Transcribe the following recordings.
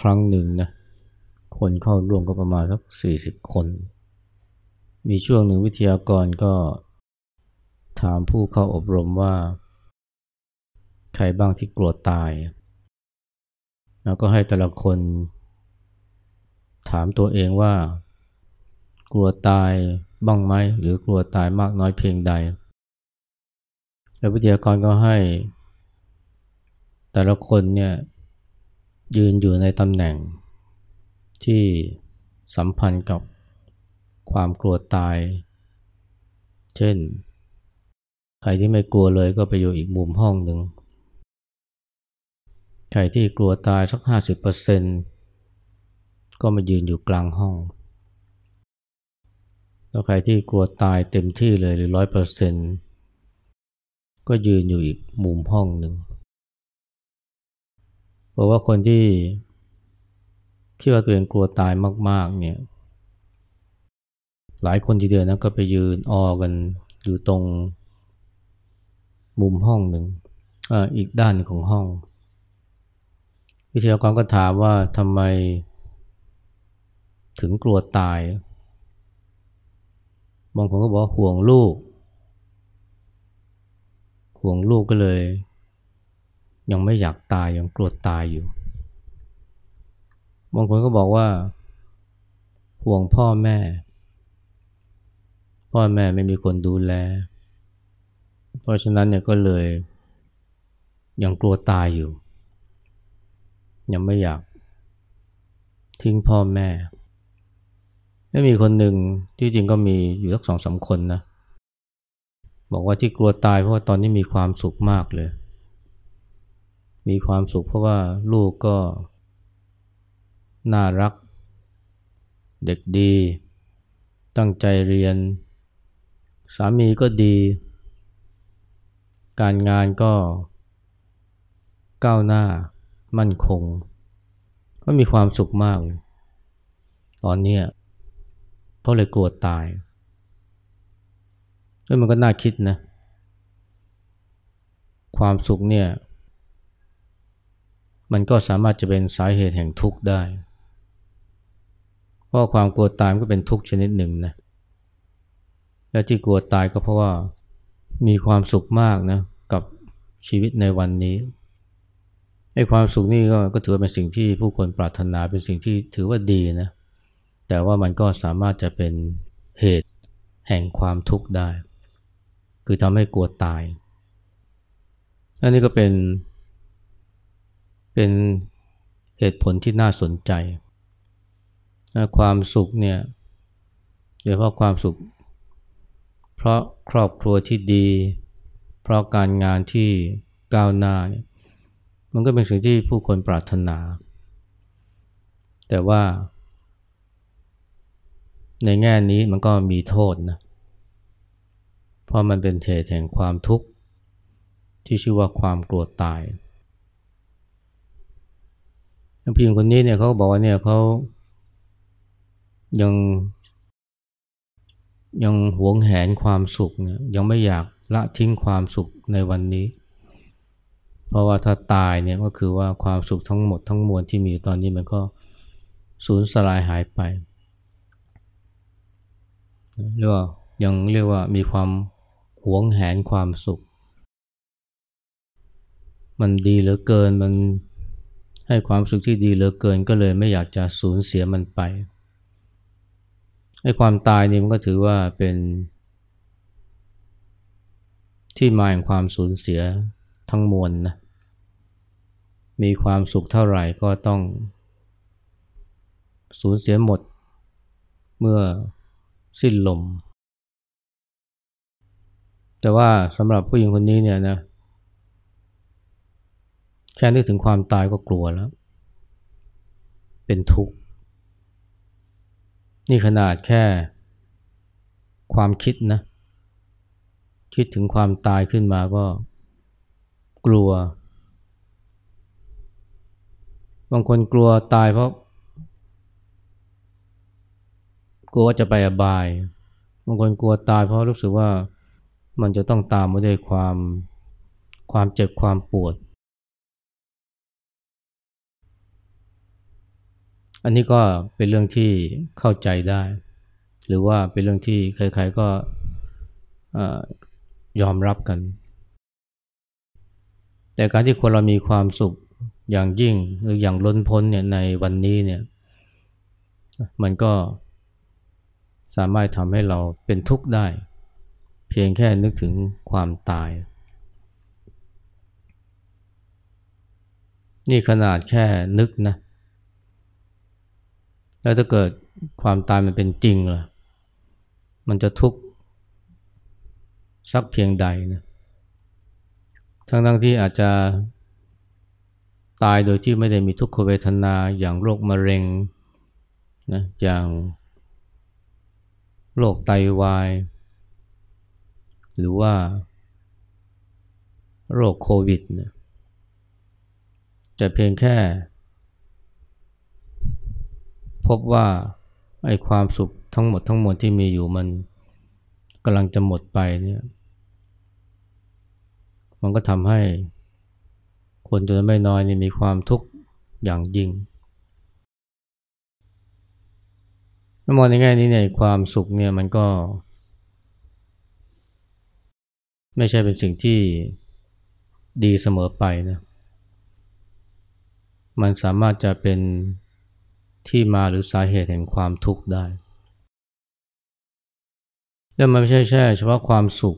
ครั้งหนึ่งนะคนเข้าร่วมก็ประมาณสักสี่สิบคน มีช่วงหนึ่งวิทยากรก็ถามผู้เข้าอบรมว่า ใครบ้างที่กลัวตาย แล้วก็ให้แต่ละคน ถามตัวเองว่า กลัวตายบ้างไหมหรือกลัวตายมากน้อยเพียงใด แล้ววิทยากรก็ให้ แต่ละคนเนี่ย ยืนอยู่ในตำแหน่ง ที่สัมพันธ์กับความกลัวตาย เช่น ใครที่ไม่กลัวเลยก็ไปอยู่อีกมุมห้องหนึ่ง ใครที่กลัวตายสักห้าสิบเปอร์เซ็นก็มายืนอยู่กลางห้อง แล้วใครที่กลัวตายเต็มที่เลยหรือร้อยเปอร์เซ็นก็ยืนอยู่อีกมุมห้องหนึ่ง เพราะว่าคนที่คิดว่าตัวเองกลัวตายมาก ๆ เนี่ย หลายคนทีเดียวนะก็ไปยืนออกันอยู่ตรงมุมห้องหนึ่งออีกด้านของห้อง วิทยากรก็ถามว่าทำไมถึงกลัวตายบางคนก็บอกห่วงลูก ห่วงลูกก็เลย ยังไม่อยากตายยังกลัวตายอยู่ บางคนก็บอกว่า ห่วงพ่อแม่ พ่อแม่ไม่มีคนดูแล เพราะฉะนั้นเนี่ยก็เลย ยังกลัวตายอยู่ ยังไม่อยาก ทิ้งพ่อแม่แล้วมีคนหนึ่งที่จริงก็มีอยู่สักสองสาคนนะ บอกว่าที่กลัวตายเพราะว่าตอนนี้มีความสุขมากเลย มีความสุขเพราะว่าลูกก็ น่ารัก เด็กดี ตั้งใจเรียน สามีก็ดี การงานก็ ก้าวหน้า มั่นคง ก็มีความสุขมาก ตอนนี้เพราะเลยกลัวตายแล้วมันก็น่าคิดนะ ความสุขเนี่ย มันก็สามารถจะเป็นสาเหตุแห่งทุกข์ได้ เพราะความกลัวตายก็เป็นทุกข์ชนิดหนึ่งนะ และที่กลัวตายก็เพราะว่ามีความสุขมากนะกับชีวิตในวันนี้ไอ้ความสุขนี่ก็ก็ถือว่าเป็นสิ่งที่ผู้คนปรารถนาเป็นสิ่งที่ถือว่าดีนะ แต่ว่ามันก็สามารถจะเป็นเหตุแห่งความทุกข์ได้ คือทำให้กลัวตาย อันนี้ก็เป็น เป็นเหตุผลที่น่าสนใจ ความสุขเนี่ยโดยเฉพาะความสุข เพราะครอบครัวที่ดี เพราะการงานที่ก้าวหน้าเนี่ยมันก็เป็นสิ่งที่ผู้คนปรารถนา แต่ว่า ในแง่นี้มันก็มีโทษนะ เพราะมันเป็นเหตุแห่งความทุกข์ที่ชื่อว่าความกลัวตาย ผู้หญิงคนนี้เนี่ยเขาบอกว่าเนี่ยเขายังยังหวงแหนความสุขเนี่ยยังไม่อยากละทิ้งความสุขในวันนี้ เพราะว่าถ้าตายเนี่ยก็คือว่าความสุขทั้งหมดทั้งมวลที่มีตอนนี้มันก็สูญสลายหายไปเรียกว่ายังเรียกว่ามีความหวงแหนความสุข มันดีเหลือเกินมัน ให้ความสุขที่ดีเหลือเกินก็เลยไม่อยากจะสูญเสียมันไปไอ้ความตายนี่มันก็ถือว่าเป็นที่มาแห่งความสูญเสียทั้งมวลนะ มีความสุขเท่าไหร่ก็ต้องสูญเสียหมด เมื่อสิ้นลม แต่ว่าสำหรับผู้หญิงคนนี้เนี่ยนะ แค่นึกถึงความตายก็กลัวแล้ว เป็นทุกข์ นี่ขนาดแค่ความคิดนะ คิดถึงความตายขึ้นมาก็กลัว บางคนกลัวตายเพราะ กลัวว่าจะไปอบาย บางคนกลัวตายเพราะรู้สึกว่ามันจะต้องตามมาด้วยความความเจ็บความปวด อันนี้ก็เป็นเรื่องที่เข้าใจได้ หรือว่าเป็นเรื่องที่ใครๆก็ยอมรับกัน แต่การที่คนเรามีความสุขอย่างยิ่งหรืออย่างล้นพ้นเนี่ยในวันนี้เนี่ยมันก็สามารถทำให้เราเป็นทุกข์ได้ เพียงแค่นึกถึงความตาย นี่ขนาดแค่นึกนะ แล้วถ้าเกิดความตายมันเป็นจริงล่ะมันจะทุกข์สักเพียงใดนะทั้งทั้งที่อาจจะตายโดยที่ไม่ได้มีทุกขเวทนาอย่างโรคมะเร็งนะอย่างโรคไตาวาย หรือว่าโรคโควิดนี่ยจะเพียงแค่ พบว่าไอ้ความสุขทั้งหมดทั้งมวลที่มีอยู่มันกำลังจะหมดไปเนี่ยมันก็ทำให้คนจำนวนไม่น้อยนี่มีความทุกข์อย่างยิ่งมองในแง่นี้เนี่ยความสุขเนี่ยมันก็ ไม่ใช่เป็นสิ่งที่ดีเสมอไปนะ มันสามารถจะเป็น ที่มาหรือสาเหตุแห่งความทุกข์ได้ แล้วมันไม่ใช่แค่เฉพาะความสุข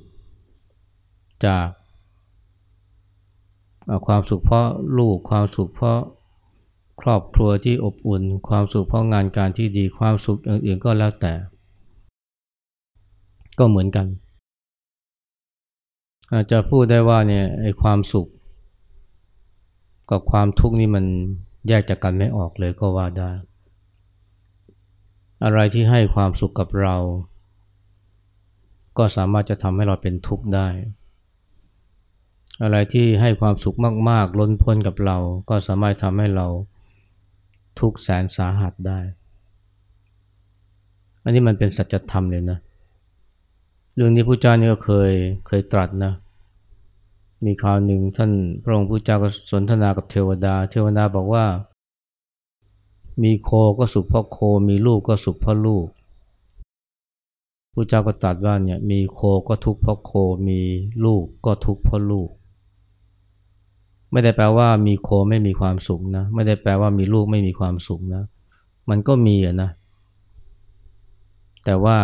จากความสุขเพราะลูกความสุขเพราะครอบครัวที่อบอุ่น ความสุขเพราะงานการที่ดีความสุขอื่นๆก็แล้วแต่ ก็เหมือนกัน อาจจะพูดได้ว่าเนี่ยไอ้ความสุข กับความทุกข์นี่มันแยกจากกันไม่ออกเลยก็ว่าได้ อะไรที่ให้ความสุขกับเรา ก็สามารถจะทำให้เราเป็นทุกข์ได้ อะไรที่ให้ความสุขมาก ๆ ล้นพ้นกับเรา ก็สามารถทำให้เราทุกข์แสนสาหัสได้ อันนี้มันเป็นสัจธรรมเลยนะ เรื่องนี้พระเจ้านี่ก็เคยเคยตรัสนะ มีคราวหนึ่งท่านพระองค์พระเจ้าก็สนทนากับเทวดา เทวดาบอกว่า มีโคก็สุขเพราะโค มีลูกก็สุขเพราะลูกพระเจ้าก็ตรัสว่าเนี่ยมีโคก็ทุกข์เพราะโค มีลูกก็ทุกข์เพราะลูก ไม่ได้แปลว่ามีโคไม่มีความสุขนะ ไม่ได้แปลว่ามีลูกไม่มีความสุขนะ มันก็มีอะนะ แต่ว่า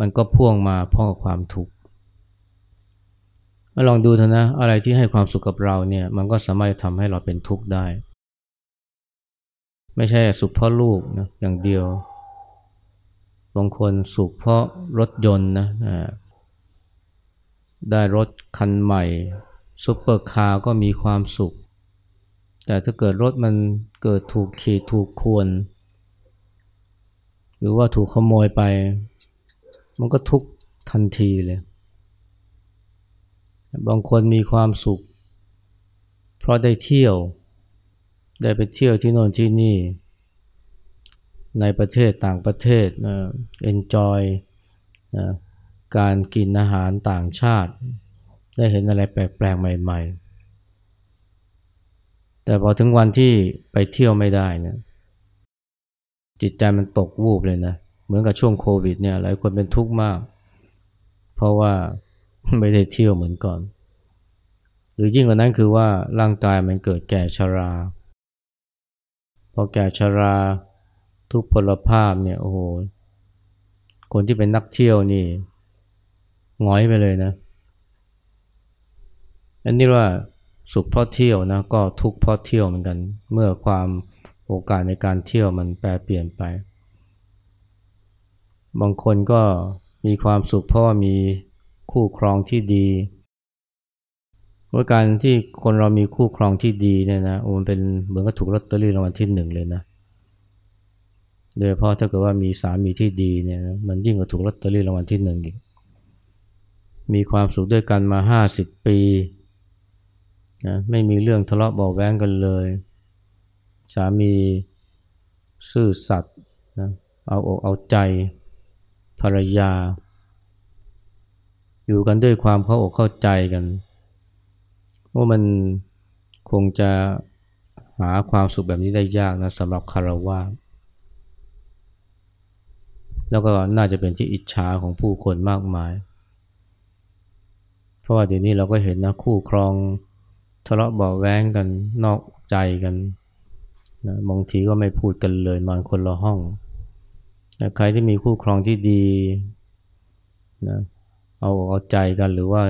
มันก็พ่วงมาพ่อกับความทุกข์ลองดูเถอะนะ อะไรที่ให้ความสุขกับเราเนี่ย มันก็สามารถทำให้เราเป็นทุกข์ได้ ไม่ใช่สุขเพราะลูกนะอย่างเดียว บางคนสุขเพราะรถยนต์นะได้รถคันใหม่ซุปเปอร์คาร์ก็มีความสุข แต่ถ้าเกิดรถมันเกิดถูกขีดถูกข่วน หรือว่าถูกขโมยไป มันก็ทุกข์ทันทีเลย บางคนมีความสุข เพราะได้เที่ยว ได้ไปเที่ยวที่โน่นที่นี่ ในประเทศต่างประเทศนะ enjoy นะการกินอาหารต่างชาติ ได้เห็นอะไรแปลกๆใหม่ ๆ แต่พอถึงวันที่ไปเที่ยวไม่ได้เนี่ยจิตใจมันตกวูบเลยนะ เหมือนกับช่วงโควิดเนี่ยหลายคนเป็นทุกข์มาก เพราะว่าไม่ได้เที่ยวเหมือนก่อน หรือยิ่งกว่านั้นคือว่าร่างกายมันเกิดแก่ชรา พอแก่ชราทุกพลภาพเนี่ยโอ้โหคนที่เป็นนักเที่ยวนี่ง้อยไปเลยนะ อันนี้ว่าสุขเพราะเที่ยวนะก็ทุกข์เพราะเที่ยวเหมือนกัน เมื่อความโอกาสในการเที่ยวมันแปรเปลี่ยนไป บางคนก็มีความสุขเพราะมีคู่ครองที่ดี ว่าการที่คนเรามีคู่ครองที่ดีเนี่ยนะมันเป็นเหมือนกับถูกลอตเตอรี่รางวัลที่หนึ่งเลยนะโดยเพราะถ้าเกิดว่ามีสามีที่ดีเนี่ยมันยิ่งกว่าถูกลอตเตอรี่รางวัลที่หนึ่งอีกมีความสุขด้วยกันมาห้าสิบปีนะไม่มีเรื่องทะเลาะเบาแวงกันเลย สามีซื่อสัตย์นะเอาอกเอาใจภรรยา อยู่กันด้วยความเข้าอกเข้าใจกัน ว่ามันคงจะหาความสุขแบบนี้ได้ยากนะสำหรับคารวะแล้วก็น่าจะเป็นที่อิจฉาของผู้คนมากมาย เพราะว่าเดี๋ยวนี้เราก็เห็นนะคู่ครองทะเลาะเบาแว้งกันนอกใจกันนะบางทีก็ไม่พูดกันเลยนอนคนละห้องนะใครที่มีคู่ครองที่ดีนะเอาเอาใจกันหรือว่า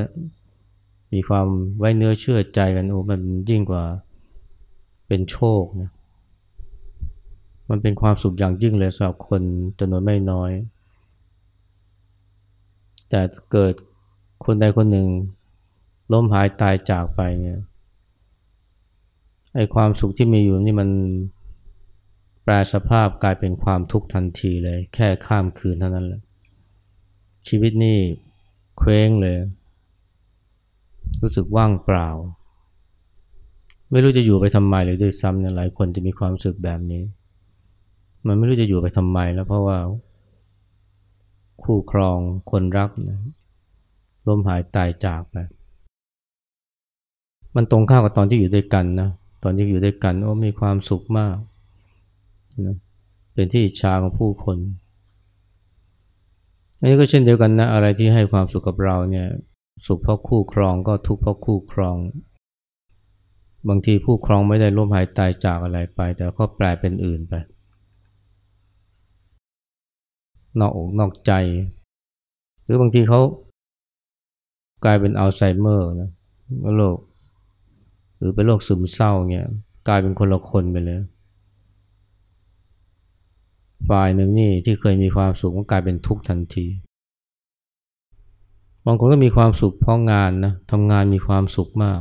มีความไว้เนื้อเชื่อใจกันโอ้มันยิ่งกว่าเป็นโชคนะมันเป็นความสุขอย่างยิ่งเลยสำหรับคนจำนวนไม่น้อย แต่เกิดคนใดคนหนึ่งล้มหายตายจากไปเนี่ยไอความสุขที่มีอยู่นี่มันแปลสภาพกลายเป็นความทุกข์ทันทีเลย แค่ข้ามคืนเท่านั้นแหละชีวิตนี่เคว้งเลย รู้สึกว่างเปล่า ไม่รู้จะอยู่ไปทำไมเลยด้วยซ้ำเนี่ยหลายคนจะมีความรู้สึกแบบนี้ มันไม่รู้จะอยู่ไปทำไมแล้วเพราะว่า คู่ครองคนรักนะล้มหายตายจากไป มันตรงข้ามกับตอนที่อยู่ด้วยกันนะตอนที่อยู่ด้วยกันโอ้มีความสุขมากนะเป็นที่อิจฉาของผู้คนอันนี้ก็เช่นเดียวกันนะอะไรที่ให้ความสุขกับเราเนี่ย สุขเพราะคู่ครองก็ทุกข์เพราะคู่ครอง บางทีผู้ครองไม่ได้ล้มหายตายจากอะไรไป แต่ก็แปลเป็นอื่นไป นอกอกนอกใจ หรือบางทีเขากลายเป็นอัลไซเมอร์นะโรคหรือเป็นโรคซึมเศร้าเนี่ยกลายเป็นคนละคนไปเลยฝ่ายหนึ่งนี่ที่เคยมีความสุขก็กลายเป็นทุกข์ทันที บางคนก็มีความสุขเพราะงานนะทำงานมีความสุขมาก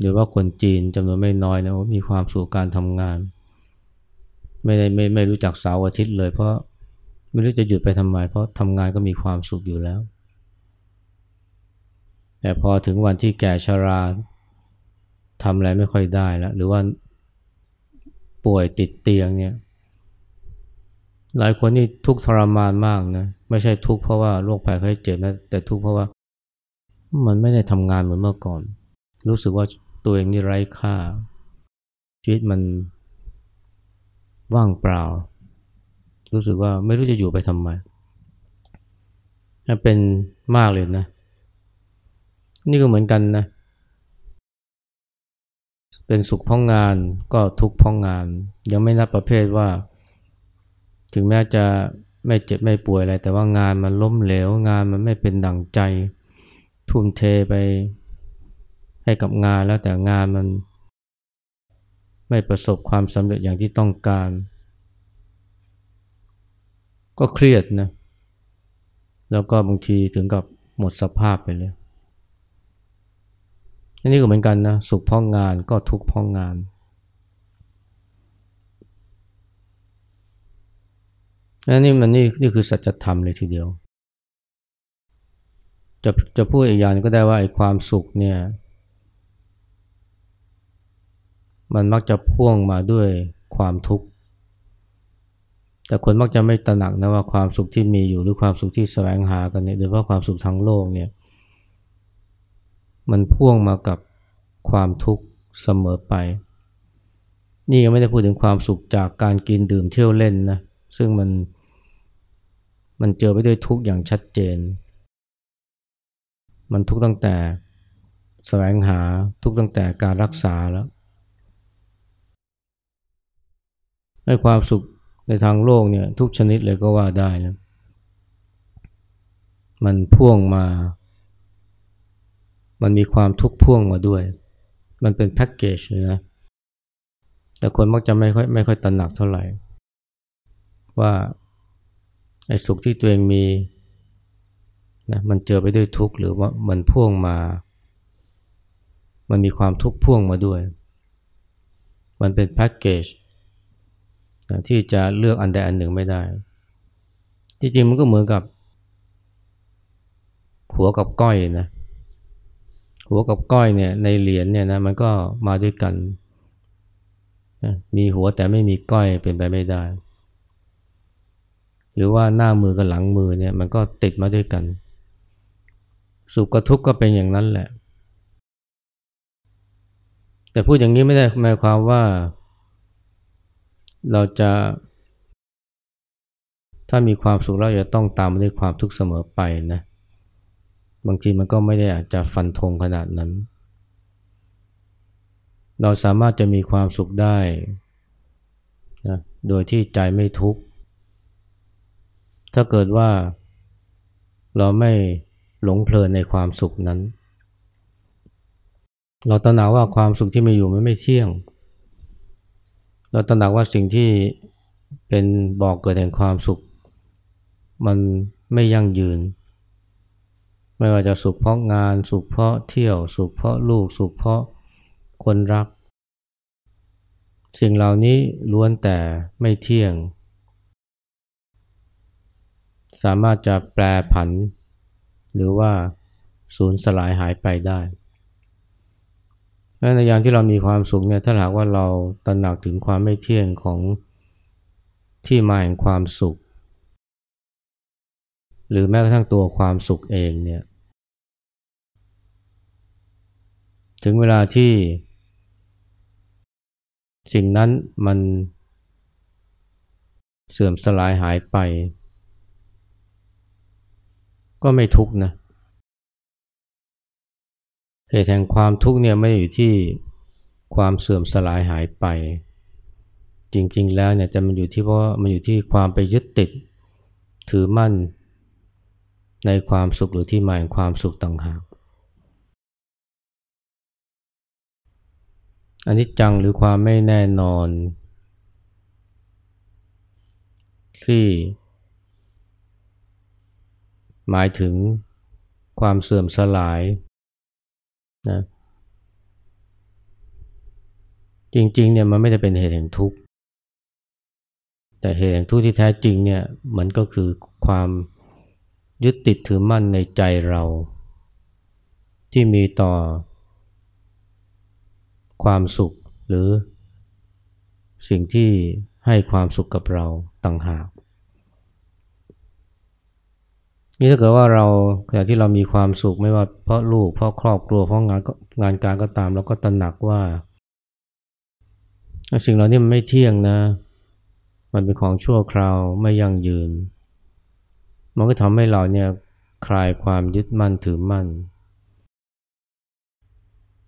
หรือว่าคนจีนจำนวนไม่น้อยนะมีความสุขการทำงาน ไม่ได้ไม่ไม่รู้จักเสาร์อาทิตย์เลย เพราะไม่รู้จะหยุดไปทำไม เพราะทำงานก็มีความสุขอยู่แล้ว แต่พอถึงวันที่แก่ชราทำอะไรไม่ค่อยได้แล้วหรือว่าป่วยติดเตียงเนี่ยหลายคนนี่ทุกทรมานมากนะ ไม่ใช่ทุกเพราะว่าโรคภัยไข้เจ็บนะแต่ทุกเพราะว่ามันไม่ได้ทำงานเหมือนเมื่อก่อน รู้สึกว่าตัวเองนี่ไร้ค่า ชีวิตมันว่างเปล่า รู้สึกว่าไม่รู้จะอยู่ไปทำไมเป็นมากเลยนะ นี่ก็เหมือนกันนะ เป็นสุขพราะงงานก็ทุกข์พราะงงาน ยังไม่นับประเภทว่า ถึงแม้จะ ไม่เจ็บไม่ป่วยอะไร แต่ว่างานมันล้มเหลว งานมันไม่เป็นดั่งใจ ทุ่มเทไปให้กับงานแล้วแต่งานมัน ไม่ประสบความสำเร็จอย่างที่ต้องการ ก็เครียดนะแล้วก็บางทีถึงกับหมดสภาพไปเลยอันนี้ก็เหมือนกันนะสุขพราะงานก็ทุกพราะงาน นนี่มันนี่นี่คือสัจธรรมเลยทีเดียว จะจะพูดอีกอย่างก็ได้ว่าไอ้ความสุขเนี่ย มันมักจะพ่วงมาด้วยความทุกข์ แต่คนมักจะไม่ตระหนักนะว่าความสุขที่มีอยู่หรือความสุขที่แสวงหากันเนี่ยโดยเฉพาะความสุขทางโลกเนี่ย มันพ่วงมากับความทุกข์เสมอไป นี่ยังไม่ได้พูดถึงความสุขจากการกินดื่มเที่ยวเล่นนะ ซึ่งมัน มันเจอไปด้วยทุกอย่างชัดเจน มันทุกตั้งแต่แสวงหาทุกตั้งแต่การรักษาแล้วให้ความสุขในทางโลกเนี่ยทุกชนิดเลยก็ว่าได้นะมันพ่วงมา มันมีความทุกข์พ่วงมาด้วย มันเป็นแพ็กเกจเลยนะแต่คนมักจะไม่ค่อยไม่ค่อยตระหนักเท่าไหร่ ว่า ไอ้สุขที่ตัวเองมีนะมันเจอไปด้วยทุกข์หรือว่ามันพ่วงมา มันมีความทุกข์พ่วงมาด้วย มันเป็นแพ็กเกจนะที่จะเลือกอันใดอันหนึ่งไม่ได้ จริงๆมันก็เหมือนกับ หัวกับก้อยนะ หัวกับก้อยเนี่ยในเหรียญเนี่ยนะมันก็มาด้วยกันนะมีหัวแต่ไม่มีก้อยเป็นไปไม่ได้ หรือว่าหน้ามือกับหลังมือเนี่ยมันก็ติดมาด้วยกัน สุขกับทุกข์ก็เป็นอย่างนั้นแหละ แต่พูดอย่างนี้ไม่ได้หมายความว่า เราจะ ถ้ามีความสุขเราจะต้องตามมาด้วยความทุกข์เสมอไปนะบางทีมันก็ไม่ได้อาจจะฟันธงขนาดนั้น เราสามารถจะมีความสุขได้นะโดยที่ใจไม่ทุกข์ ถ้าเกิดว่า เราไม่หลงเพลินในความสุขนั้น เราตระหนักว่าความสุขที่มีอยู่มันไม่เที่ยง เราตระหนักว่าสิ่งที่เป็นบอกเกิดแห่งความสุข มันไม่ยั่งยืน ไม่ว่าจะสุขเพราะงาน สุขเพราะเที่ยว สุขเพราะลูก สุขเพราะคนรัก สิ่งเหล่านี้ล้วนแต่ไม่เที่ยง สามารถจะแปรผัน หรือว่าสูญสลายหายไปได้ในยามที่เรามีความสุขเนี่ยถ้าหากว่าเราตระหนักถึงความไม่เที่ยงของที่มาแห่งความสุข หรือแม้กระทั่งตัวความสุขเองเนี่ยถึงเวลาที่ สิ่งนั้นมันเสื่อมสลายหายไป ก็ไม่ทุกนะเหตุแห่งความทุกข์เนี่ยไม่อยู่ที่ความเสื่อมสลายหายไป จริงๆแล้วเนี่ยจะมันอยู่ที่เพราะมันอยู่ที่ความไปยึดติด ถือมั่น ในความสุขหรือที่มาแห่งความสุขต่างหากอันนี้จังหรือความไม่แน่นอน ที่ หมายถึงความเสื่อมสลายนะจริงๆเนี่ยมันไม่ได้เป็นเหตุแห่งทุกข์แต่เหตุแห่งทุกข์ที่แท้จริงเนี่ยมันก็คือความยึดติดถือมั่นในใจเรา ที่มีต่อ ความสุขหรือ สิ่งที่ให้ความสุขกับเราต่างหาก นี่ถ้าเกิดว่าเราขณะที่เรามีความสุขไม่ว่าเพราะลูกเพราะครอบครัวเพราะงานงานการก็ตามเราก็ตระหนักว่า สิ่งเหล่านี้มันไม่เที่ยงนะ มันเป็นของชั่วคราวไม่ยั่งยืน มันก็ทำให้เราเนี่ยคลายความยึดมั่นถือมั่น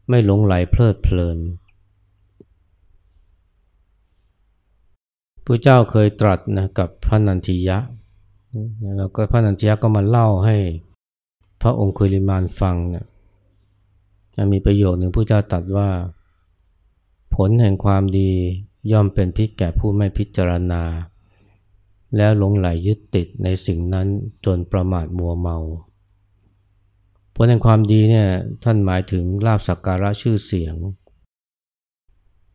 ไม่หลงไหลเพลิดเพลินพระเจ้าเคยตรัสนะกับพระนันทิยะ แล้วก็พระนันทิยะก็มาเล่าให้ พระองค์คุลิมานฟังเนี่ยมีประโยคหนึ่งพระเจ้าตรัสว่า ผลแห่งความดีย่อมเป็นพิษแก่ผู้ไม่พิจารณา แล้วหลงไหลยึดติดในสิ่งนั้นจนประมาทมัวเมา ผลแห่งความดีเนี่ยท่านหมายถึงลาบสักการะชื่อเสียง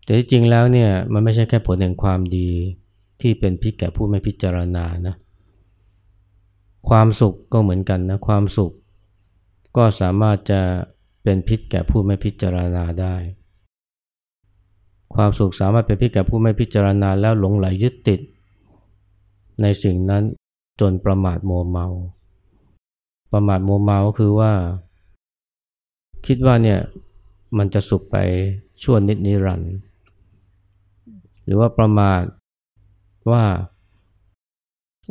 แต่ที่จริงแล้วเนี่ยมันไม่ใช่แค่ผลแห่งความดีที่เป็นพิษแก่ผู้ไม่พิจารณานะ ความสุขก็เหมือนกันนะความสุข ก็สามารถจะเป็นพิษแก่ผู้ไม่พิจารณาได้ ความสุขสามารถเป็นพิษแก่ผู้ไม่พิจารณาแล้วหลงใหลยึดติด ในสิ่งนั้นจนประมาทมัวเมา ประมาทมัวเมาก็คือว่า คิดว่าเนี่ยมันจะสุขไปชั่วนิจนิรันดร์หรือว่าประมาทว่า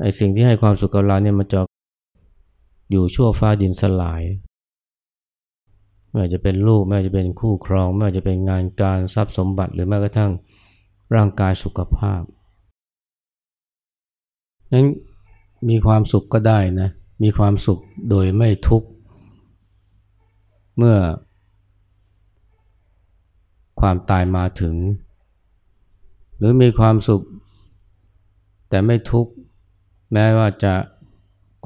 ไอ้สิ่งที่ให้ความสุขกับเราเนี่ยมันจะอยู่ชั่วฟ้าดินสลาย ไม่ว่าจะเป็นลูกไม่ว่าจะเป็นคู่ครอง ไม่ว่าจะเป็นงานการทรัพย์สมบัติหรือแม้กระทั่งร่างกายสุขภาพนั้นมีความสุขก็ได้นะมีความสุขโดยไม่ทุกข์เมื่อ ความตายมาถึง หรือมีความสุข แต่ไม่ทุกข์ แม้ว่าจะ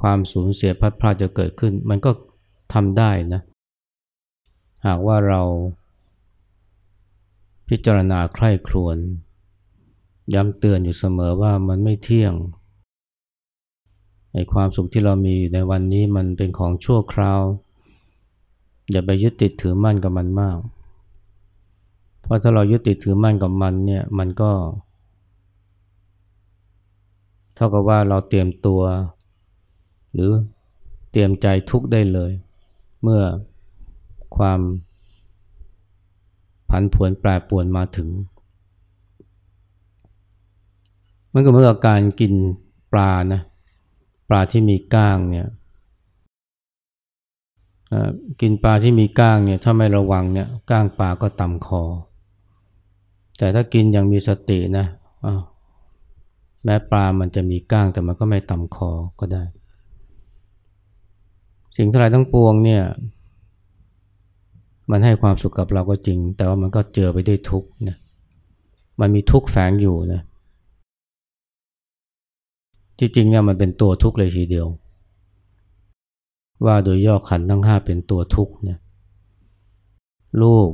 ความสูญเสียพัดพลาดจะเกิดขึ้น มันก็ทำได้นะ หากว่าเราพิจารณาใคร่ครวญย้ำเตือนอยู่เสมอว่ามันไม่เที่ยงไอความสุขที่เรามีอยู่ในวันนี้มันเป็นของชั่วคราว อย่าไปยึดติดถือมั่นกับมันมาก เพราะถ้าเรายึดติดถือมั่นกับมันเนี่ยมันก็เท่ากับว่าเราเตรียมตัว หรือเตรียมใจทุกได้เลย เมื่อความผันผวนแปรปรวนมาถึง มันก็เหมือนกับการกินปลานะปลาที่มีก้างเนี่ยกินปลาที่มีก้างเนี่ยถ้าไม่ระวังเนี่ยก้างปลาก็ต่ำคอ แต่ถ้ากินอย่างมีสตินะ แม้ปลามันจะมีก้างแต่มันก็ไม่ต่ำคอก็ได้ สิ่งทั้งหลายทั้งปวงเนี่ย มันให้ความสุขกับเราก็จริง แต่ว่ามันก็เจอไปได้วยทุกข์นะมันมีทุกข์แฝงอยู่นะที่จริงเนี่ยมันเป็นตัวทุกข์เลยทีเดียว ว่าโดยย่อขันทั้งห้าเป็นตัวทุกข์เนี่ยลูก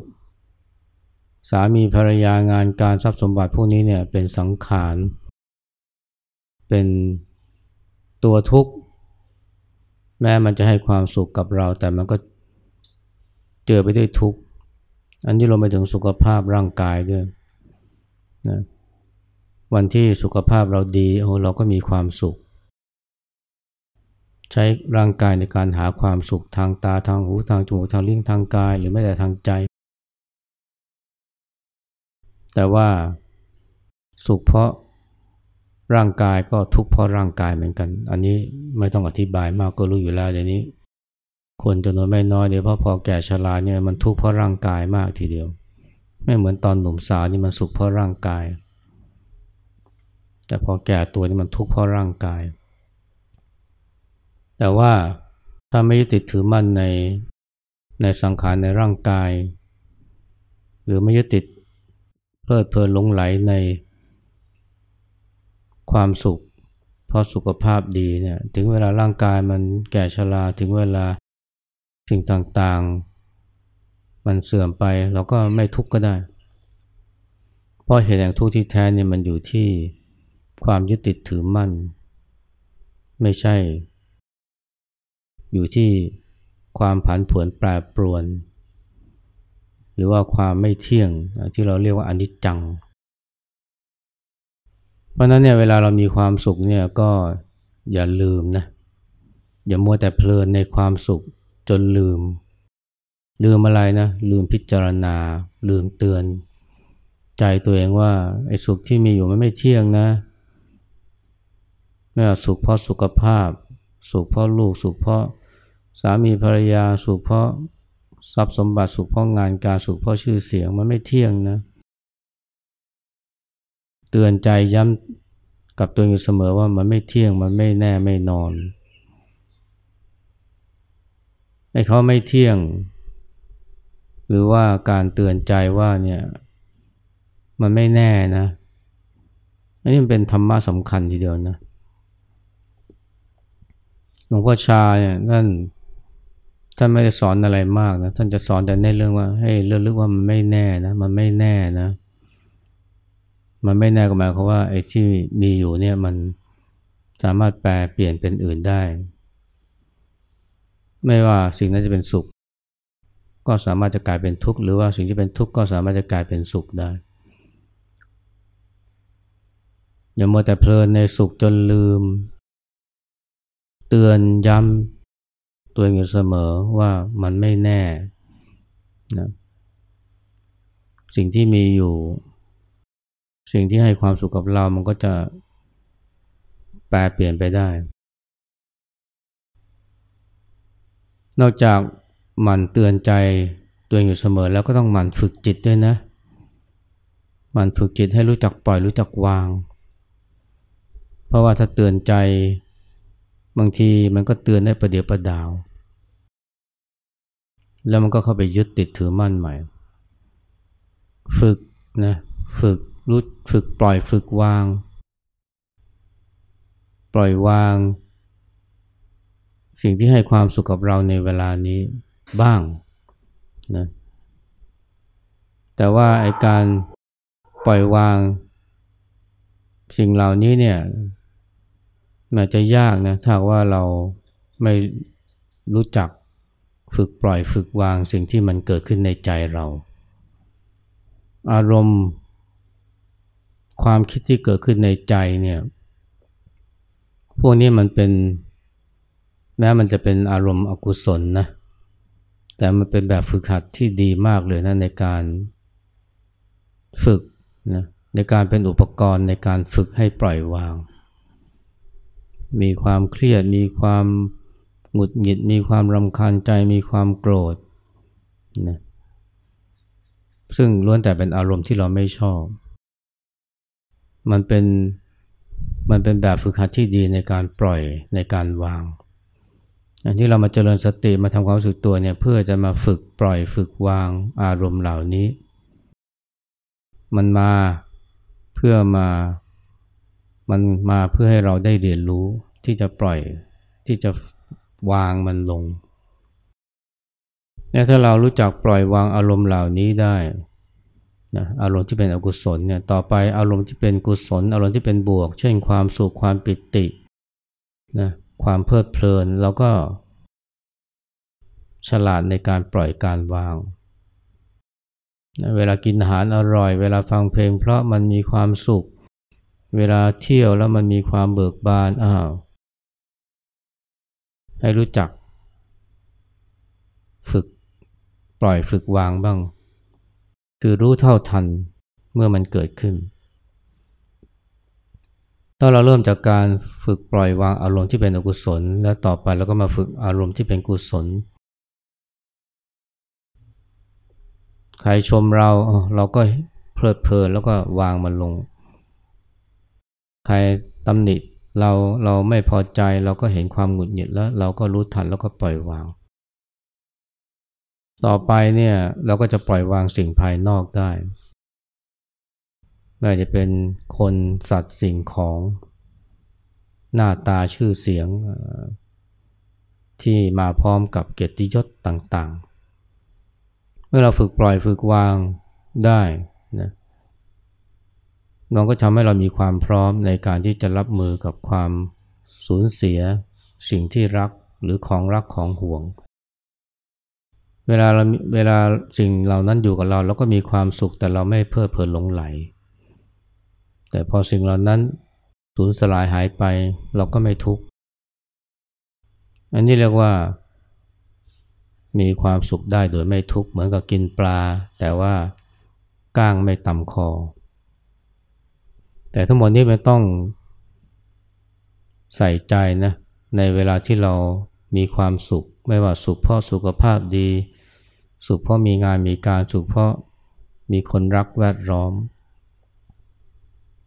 สามีภรรยางานการทรัพย์สมบัติพวกนี้เนี่ยเป็นสังขาร เป็นตัวทุกข์ แม้มันจะให้ความสุขกับเรา แต่มันก็เจอไปด้วยทุกข์ อันนี้เราไปถึงสุขภาพร่างกายด้วยนะวันที่สุขภาพเราดีโอ้เราก็มีความสุข ใช้ร่างกายในการหาความสุขทางตาทางหูทางจมูกทางลิ้นทางกาย หรือไม่แต่ทางใจ แต่ว่าสุขเพราะ ร่างกายก็ทุกข์เพราะร่างกายเหมือนกัน อันนี้ไม่ต้องอธิบายมากก็รู้อยู่แล้วเดี๋ยวนี้ คนจำนวนไม่น้อยเดี๋ยวพอพอแก่ชราเนี่ยมันทุกข์เพราะร่างกายมากทีเดียว ไม่เหมือนตอนหนุ่มสาวนี่มันสุขเพราะร่างกาย แต่พอแก่ตัวนี่มันทุกข์เพราะร่างกาย แต่ว่าถ้าไม่ยึดติดถือมั่นในในสังขารในร่างกาย หรือไม่ยึดติดเพลิดเพลินหลงไหลใน ความสุข เพราะสุขภาพดีเนี่ยถึงเวลาร่างกายมันแก่ชราถึงเวลาสิ่งต่างๆ มันเสื่อมไปเราก็ไม่ทุกข์ก็ได้ เพราะเหตุแห่งทุกข์ที่แท้เนี่ยมันอยู่ที่ความยึดติดถือมั่น ไม่ใช่ อยู่ที่ความผันผวนแปรปรวน หรือว่าความไม่เที่ยงที่เราเรียกว่าอนิจจัง เพราะนั้นเนี่ยเวลาเรามีความสุขเนี่ยก็อย่าลืมนะอย่ามัวแต่เพลินในความสุขจนลืม ลืมอะไรนะ ลืมพิจารณา ลืมเตือน ใจตัวเองว่าไอ้สุขที่มีอยู่มันไม่เที่ยงนะไม่ว่าสุขเพราะสุขภาพ สุขเพราะลูกสุขเพราะสามีภรรยาสุขเพราะทรัพย์สมบัติสุขเพราะงานการสุขเพราะชื่อเสียงมันไม่เที่ยงนะเตือนใจย้ำกับตัวอยู่เสมอว่ามันไม่เที่ยงมันไม่แน่ไม่นอนไอ้เขาไม่เที่ยง หรือว่าการเตือนใจว่าเนี่ยมันไม่แน่นะอันนี้มันเป็นธรรมะสำคัญทีเดียวนะหลวงพ่อชาเนี่ยท่านท่านไม่ได้สอนอะไรมากนะท่านจะสอนแต่ในเรื่องว่าให้เรื่องลึกว่ามันไม่แน่นะ มันไม่แน่นะ มันไม่แน่ก็หมายความว่าไอ้ที่มีอยู่เนี่ยมันสามารถแปลเปลี่ยนเป็นอื่นได้ ไม่ว่าสิ่งนั้นจะเป็นสุข ก็สามารถจะกลายเป็นทุกข์หรือว่าสิ่งที่เป็นทุกข์ก็สามารถจะกลายเป็นสุขได้ อย่ามัวแต่เพลินในสุขจนลืม เตือนย้ำตัวเองอยู่เสมอว่ามันไม่แน่นะสิ่งที่มีอยู่ สิ่งที่ให้ความสุขกับเรามันก็จะแปลเปลี่ยนไปได้ นอกจากมันเตือนใจตัวเองอยู่เสมอแล้วก็ต้องหมั่นฝึกจิตด้วยนะ หมั่นฝึกจิตให้รู้จักปล่อยรู้จักวาง เพราะว่าถ้าเตือนใจบางทีมันก็เตือนได้ประเดี๋ยวประดาว แล้วมันก็เข้าไปยึดติดถือมั่นใหม่ ฝึกนะ ฝึก รู้ฝึกปล่อยฝึกวาง ปล่อยวาง สิ่งที่ให้ความสุขกับเราในเวลานี้บ้างนะแต่ว่าไอการปล่อยวาง สิ่งเหล่านี้เนี่ยอาจจะยากนะถ้าว่าเราไม่รู้จักฝึกปล่อยฝึกวางสิ่งที่มันเกิดขึ้นในใจเรา อารมณ์ ความคิดที่เกิดขึ้นในใจเนี่ย พวกนี้มันเป็น แม้มันจะเป็นอารมณ์อกุศลนะ แต่มันเป็นแบบฝึกหัดที่ดีมากเลยนะในการฝึกนะในการเป็นอุปกรณ์ในการฝึกให้ปล่อยวาง มีความเครียด มีความหงุดหงิด มีความรำคาญใจ มีความโกรธนะซึ่งล้วนแต่เป็นอารมณ์ที่เราไม่ชอบ มันเป็นมันเป็นแบบฝึกหัดที่ดีในการปล่อยในการวาง อันที่เรามาเจริญสติมาทำความรู้สึกตัวเนี่ยเพื่อจะมาฝึกปล่อยฝึกวางอารมณ์เหล่านี้ มันมาเพื่อมามันมาเพื่อให้เราได้เรียนรู้ที่จะปล่อยที่จะวางมันลงเนี่ยถ้าเรารู้จักปล่อยวางอารมณ์เหล่านี้ได้ นะอารมณ์ที่เป็นอกุศลเนี่ยต่อไปอารมณ์ที่เป็นกุศล อารมณ์ที่เป็นบวก เช่นความสุขความปิตินะความเพลิดเพลินเราก็ ฉลาดในการปล่อยการวางนะเวลากินอาหารอร่อย เวลาฟังเพลง เพราะมันมีความสุข เวลาเที่ยวแล้วมันมีความเบิกบานอ้าวให้รู้จัก ฝึกปล่อยฝึกวางบ้าง คือรู้เท่าทันเมื่อมันเกิดขึ้น ถ้าเราเริ่มจากการฝึกปล่อยวางอารมณ์ที่เป็นอกุศล แล้วต่อไปเราก็มาฝึกอารมณ์ที่เป็นกุศล ใครชมเราเราก็เพลิดเพลินแล้วก็วางมันลง ใครตำหนิเราเราไม่พอใจเราก็เห็นความหงุดหงิดแล้ว เราก็รู้ทันแล้วก็ปล่อยวาง ต่อไปเนี่ยเราก็จะปล่อยวางสิ่งภายนอกได้ไม่ว่าจะเป็นคนสัตว์สิ่งของหน้าตาชื่อเสียงที่มาพร้อมกับเกียรติยศต่างๆ เมื่อเราฝึกปล่อยฝึกวางได้นะน้องก็ทำให้เรามีความพร้อมในการที่จะรับมือกับความสูญเสีย สิ่งที่รักหรือของรักของห่วง เวลาเราเวลาสิ่งเหล่านั้นอยู่กับเราเราก็มีความสุขแต่เราไม่เพลิดเพลินหลงไหล แต่พอสิ่งเหล่านั้นสูญสลายหายไปเราก็ไม่ทุกข์อันนี้เรียกว่า มีความสุขได้โดยไม่ทุกข์เหมือนกับกินปลา แต่ว่าก้างไม่ต่ำคอ แต่ทั้งหมดนี้มันต้องใส่ใจนะในเวลาที่เรามีความสุข ไม่ว่าสุขเพราะสุขภาพดี สุขเพราะมีงานมีการสุขเพราะมีคนรักแวดล้อม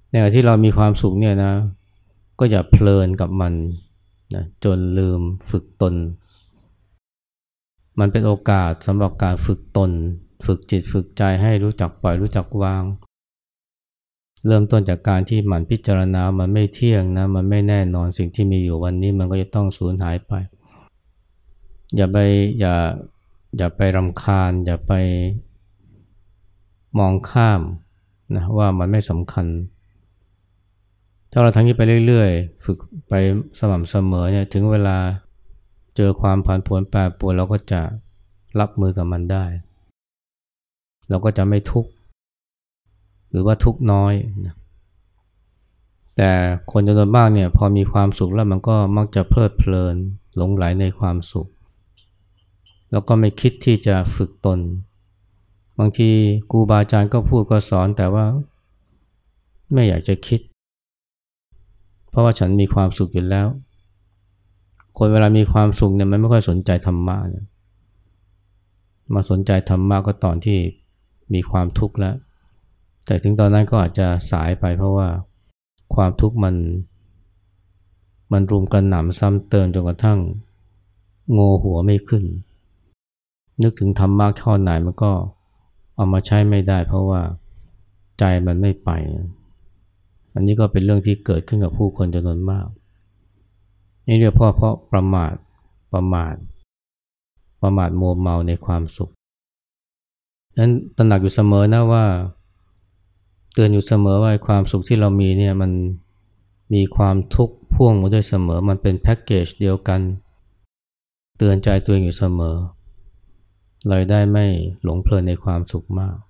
ในขณะที่เรามีความสุขเนี่ยนะ ก็อย่าเพลินกับมันนะจนลืมฝึกตน มันเป็นโอกาสสำหรับการฝึกตน ฝึกจิตฝึกใจให้รู้จักปล่อยรู้จักวาง เริ่มต้นจากการที่หมั่นพิจารณา มันไม่เที่ยงนะ มันไม่แน่นอนสิ่งที่มีอยู่วันนี้มันก็จะต้องสูญหายไป อย่าไปอย่าอย่าไปรำคาญ อย่าไปมองข้ามนะว่ามันไม่สำคัญ ถ้าเราทำนี้ไปเรื่อยๆ ฝึกไปสม่ำเสมอเนี่ยถึงเวลาเจอความผันผวนแปรปรวนเราก็จะรับมือกับมันได้ เราก็จะไม่ทุกข์หรือว่าทุกข์น้อยนะแต่คนจำนวนมากเนี่ยพอมีความสุขแล้วมันก็มักจะเพลิดเพลินหลงไหลในความสุข แล้วก็ไม่คิดที่จะฝึกตน บางทีครูบาอาจารย์ก็พูดก็สอนแต่ว่า ไม่อยากจะคิด เพราะว่าฉันมีความสุขอยู่แล้ว คนเวลามีความสุขเนี่ยมันไม่ค่อยสนใจธรรมะเนี่ยมาสนใจธรรมะก็ตอนที่มีความทุกข์แล้ว แต่ถึงตอนนั้นก็อาจจะสายไปเพราะว่าความทุกข์มัน มันรุมกระหน่ำซ้ำเติมจนกระทั่งโงหัวไม่ขึ้น นึกถึงธรรมะข้อไหนมันก็เอามาใช้ไม่ได้ เพราะว่าใจมันไม่ไป อันนี้ก็เป็นเรื่องที่เกิดขึ้นกับผู้คนจำนวนมาก นี่เรียกพราะเพราะประมาทประมาท ประมาทมัวเมาในความสุขนั้นตระหนักอยู่เสมอนะว่า เตือนอยู่เสมอว่าความสุขที่เรามีเนี่ยมันมีความทุกข์พ่วงมาด้วยเสมอ มันเป็นแพ็กเกจเดียวกัน เตือนใจตัวเองอยู่เสมอ เราได้ไม่หลงเพลินในความสุขมาก